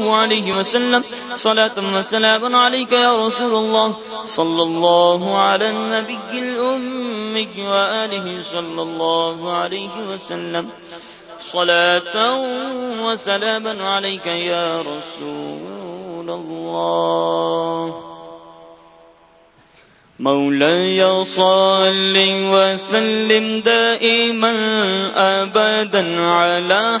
الله عليه وسلم. صلاة وسلام عليك يا رسول الله صلى الله على النبي الأمي وآله صلى الله عليه وسلم. صلاة وسلام عليك يا رسول الله مولاي صل وسلم دائما أبدا على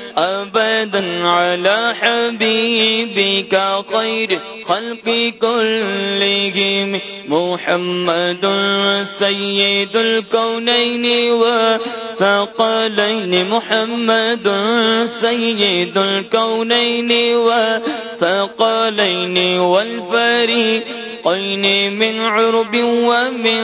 أبدا على حبيبك خير خلق كلهم. محمد سيد الكونين وثقلين محمد سيد الكونين وثقلين والفريق الحقين من عرب ومن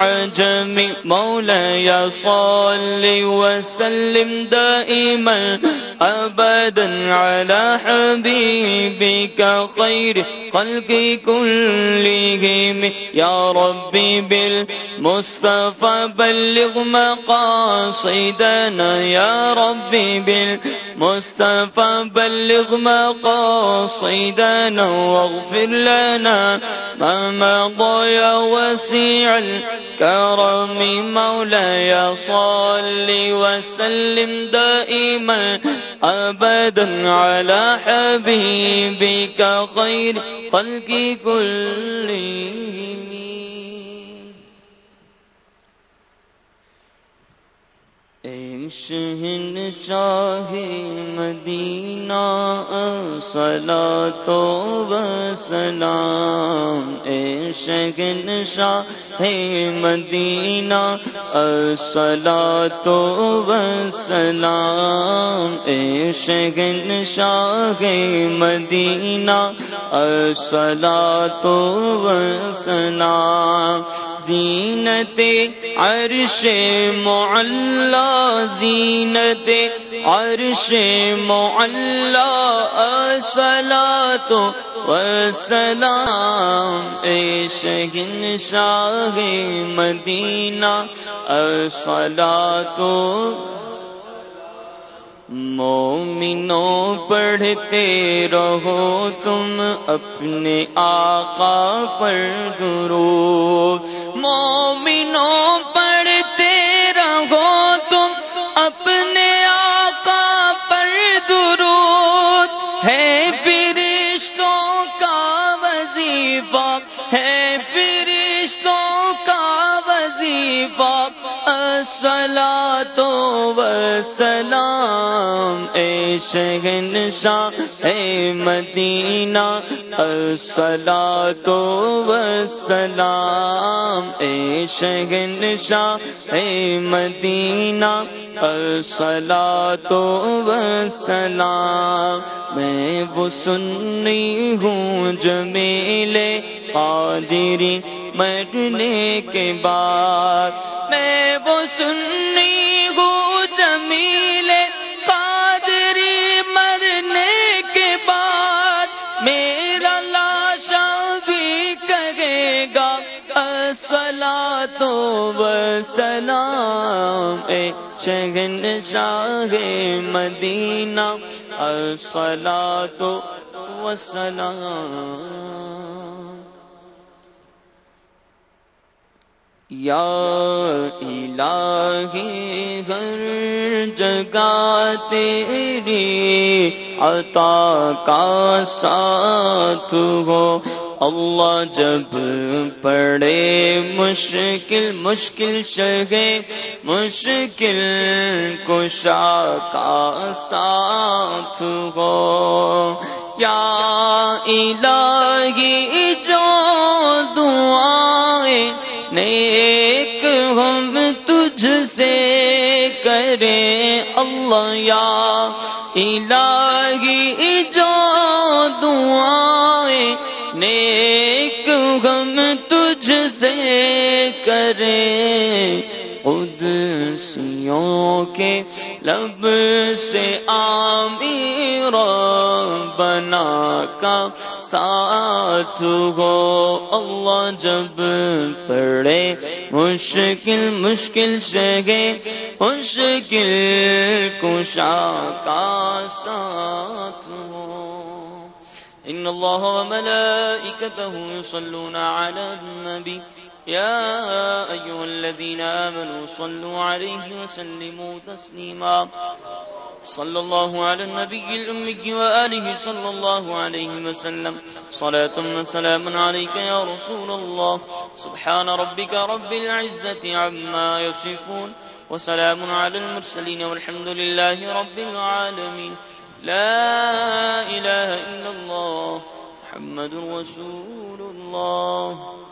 عجم. مولاي صل وسلم دائما. أبدا على حبيبك خير خلق كلهم. يا ربي بالمصطفى بلغ مقاصدنا. يا ربي بالمصطفى بلغ مقاصدنا. واغفر لنا ما مضى يا وسيع الكرم. مولاي صل وسلم دائما. ابدا على حبيبك خير خلق كلهم شہن شاہ مدینہ سلا تو وسلام اے شگن شاہ مدینہ سلا تو وسلام اے شگن شاہ مدینہ سلا تو وسلام زینت عرش معلّہ زینت عرش معلا سلا تو وسلام اے شگن شاہ مدینہ اصلا تو مومنوں پڑھتے رہو تم اپنے آقا پر درو مومنوں ہے فرشتوں سلا تو سلام اے شگن شاہ اے مدینہ سلا تو سلام اے شگن شاہ اے مدینہ سلا تو سلام میں وہ سنی ہوں جمیلے قادری مرنے کے بعد میں وہ سنی ہوں جمیل قادری مرنے کے بعد میرا لاشا بھی کہے گا۔ سلا تو سلام اے شگن شاہ مدینہ۔ سلا تو وسلام یا الہی ہر جگہ تیری عطا کا ساتھ ہو۔ اللہ جب پڑے مشکل مشکل شگے، مشکل کشا کا ساتھ ہو۔ یا الہی جو اللہ یا الہی جو دعائیں نیک غم تجھ سے کریں، قدسیوں کے لب سے آمیر بنا کا ساتھ ہو۔ اللہ جب پڑے مشکل مشکل سے گے مشکل کشا کا ساتھ ہو۔ إن الله وملائكته يصلون على النبي يا أيها الذين آمنوا صلوا عليه وسلموا تسليما صلى الله على النبي الأمي وآله صلى الله عليه وسلم. صلاة وسلام عليك يا رسول الله. سبحان ربك رب العزة عما يصفون. وسلام على المرسلين والحمد لله رب العالمين. لا إله إلا الله. محمد رسول الله.